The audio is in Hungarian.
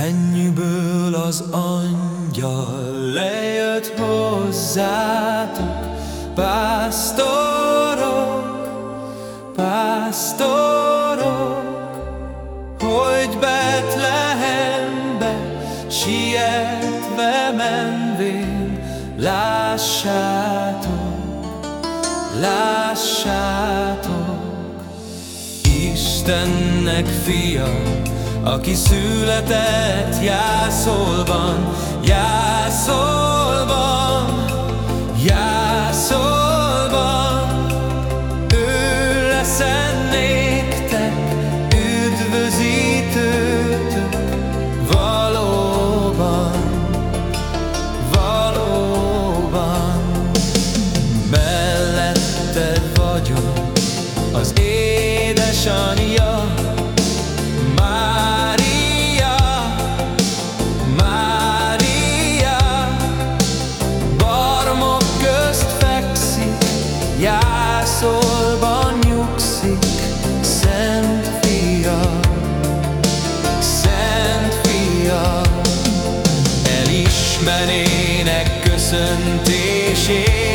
Mennyből az angyal lejött hozzátok, pásztorok, pásztorok, hogy Betlehembe sietve menvén, lássátok, lássátok, Istennek fiam, aki született jászolban, jászolban, jászolban. Ő leszen néktek üdvözítőtök, valóban, valóban. Melletted vagyok, az édesanyja, jászolban nyugszik, Szent Fia, Szent Fia, elismernének köszöntését.